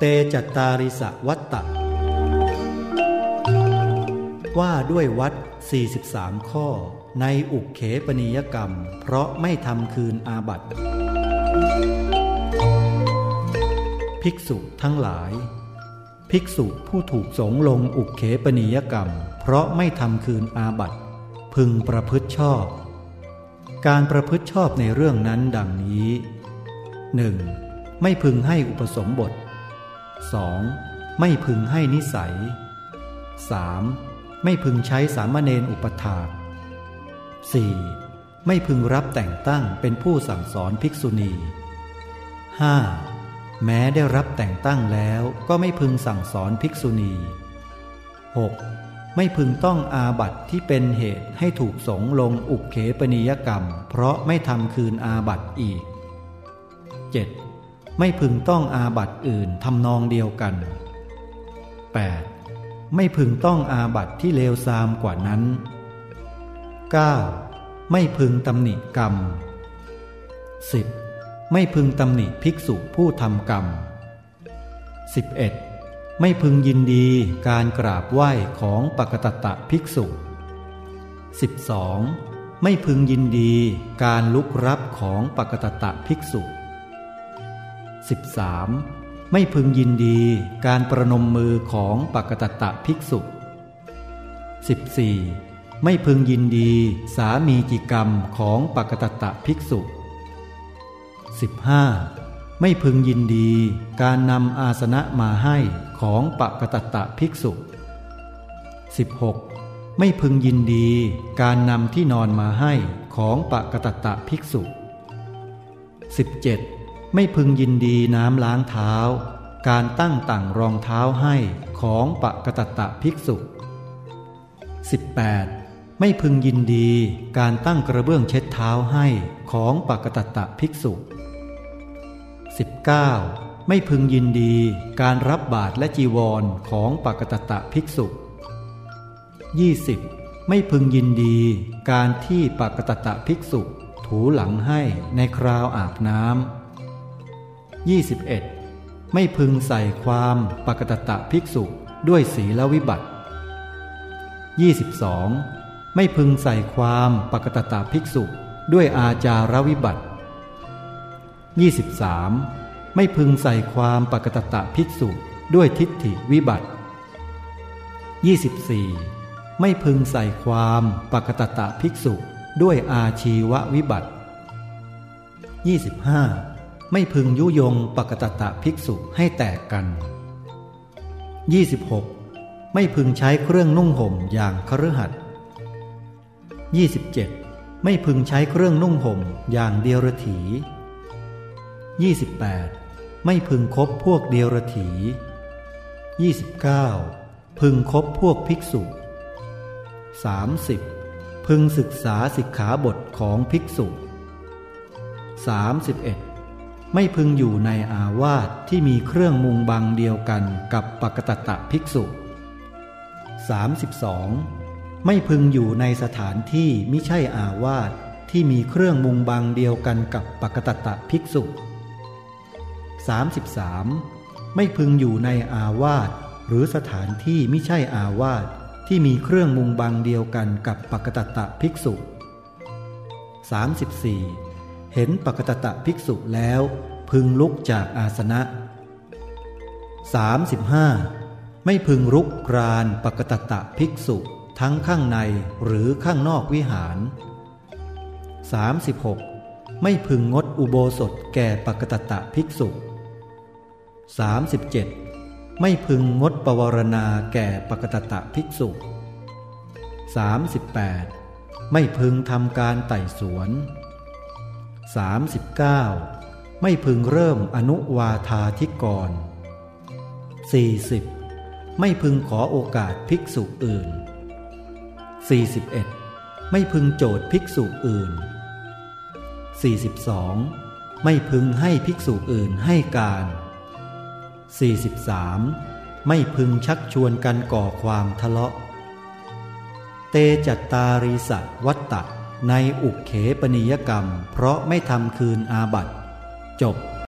เตจัตตาริสวัตตะ ว่าด้วยวัด 43 ข้อ ในอุกเขปนิยกรรม เพราะไม่ทำคืนอาบัติ ภิกษุทั้งหลาย ภิกษุผู้ถูกสงลงอุกเขปนิยกรรม เพราะไม่ทำคืนอาบัติ พึงประพฤติชอบ การประพฤติชอบในเรื่องนั้นดังนี้ 1. ไม่พึงให้อุปสมบท 2. ไม่พึงให้นิสัย 3. ไม่พึงใช้สามเณรอุปถาก 4. ไม่พึงรับแต่งตั้งเป็นผู้สั่งสอนภิกษุณี 5. แม้ได้รับแต่งตั้งแล้วก็ไม่พึงสั่งสอนภิกษุณี 6. ไม่พึงต้องอาบัติที่เป็นเหตุให้ถูกสงลงอุกเขปนิยกรรม เพราะไม่ทำคืนอาบัติอีก 7. ไม่พึงต้องอาบัตอื่นทำนองเดียวกัน 8. ไม่พึงต้องอาบัตที่เลวทรามกว่านั้น 9. ไม่พึงตำหนิกรรม 10. ไม่พึงตำหนิภิกษุผู้ทำกรรม 11. ไม่พึงยินดีการกราบไหว้ของปกตตะภิกษุ 12. ไม่พึงยินดีการลุกรับของปกตตะภิกษุ 13. ไม่พึงยินดีการประนมมือของปกตตะภิกษุ 14. ไม่พึงยินดีสามีจิกรรมของปกตตะภิกษุ 15. ไม่พึงยินดีการนำอาสนะมาให้ของปกตตะภิกษุ 16. ไม่พึงยินดีการนำที่นอนมาให้ของปกตตะภิกษุ 17. ไม่พึงยินดีน้ำล้างเท้า การตั้งต่างรองเท้าให้ของปะกตตะภิกษุ 18. ไม่พึงยินดีการตั้งกระเบื้องเช็ดเท้าให้ของปะกตตะภิกษุ 19. ไม่พึงยินดีการรับบาตรและจีวรของปะกตตะภิกษุ 20. ไม่พึงยินดีการที่ปะกตตะภิกษุ ถูหลังให้ในคราวอาบน้ำ 21. ไม่พึงใส่ความปกตตะภิกษุด้วยศีลวิบัติ 22. ไม่พึงใส่ความปกตตะภิกษุด้วยอาจารวิบัติ 23. ไม่พึงใส่ความปกตตะภิกษุด้วยทิฏฐิวิบัติ 24. ไม่พึงใส่ความปกตตะภิกษุด้วยอาชีววิบัติ 25. ไม่พึงยุยงปกตตะภิกษุให้แตกกัน 26. ไม่พึงใช้เครื่องนุ่งห่มอย่างคฤหัสถ์ 27. ไม่พึงใช้เครื่องนุ่งห่มอย่างเดียรถี 28. ไม่พึงคบพวกเดียรถี 29. พึงคบพวกภิกษุ 30. พึงศึกษาสิกขาบทของภิกษุ 31. ไม่พึงอยู่ในอาวาสที่มีเครื่องมุงบังเดียวกันกับปกตตะภิกษุ 32. ไม่พึงอยู่ในสถานที่มิใช่อาวาสที่มีเครื่องมุงบังเดียวกันกับปกตตะภิกษุ 33. ไม่พึงอยู่ในอาวาสหรือสถานที่มิใช่อาวาสที่มีเครื่องมุงบังเดียวกันกับปกตตะภิกษุ 34. เห็นปกตตะภิกษุแล้ว พึงลุกจากอาสนะ 35. ไม่พึงรุกรานปกตตะภิกษุทั้งข้างในหรือข้างนอกวิหาร 36. ไม่พึงงดอุโบสถแก่ปกตตะภิกษุ 37. ไม่พึงงดปวารณาแก่ปกตตะภิกษุ 38. ไม่พึงทำการไต่สวน 39. ไม่พึงเริ่มอนุวาธาธิกร 40. ไม่พึงขอโอกาสภิกษุอื่น 41. ไม่พึงโจทย์ภิกษุอื่น 42. ไม่พึงให้ภิกษุอื่นให้การ 43. ไม่พึงชักชวนกันก่อความทะเลาะ เตจัตตารีสะวัตตะ ในอุกเขปนิยกรรม เพราะไม่ทำคืนอาบัตจบ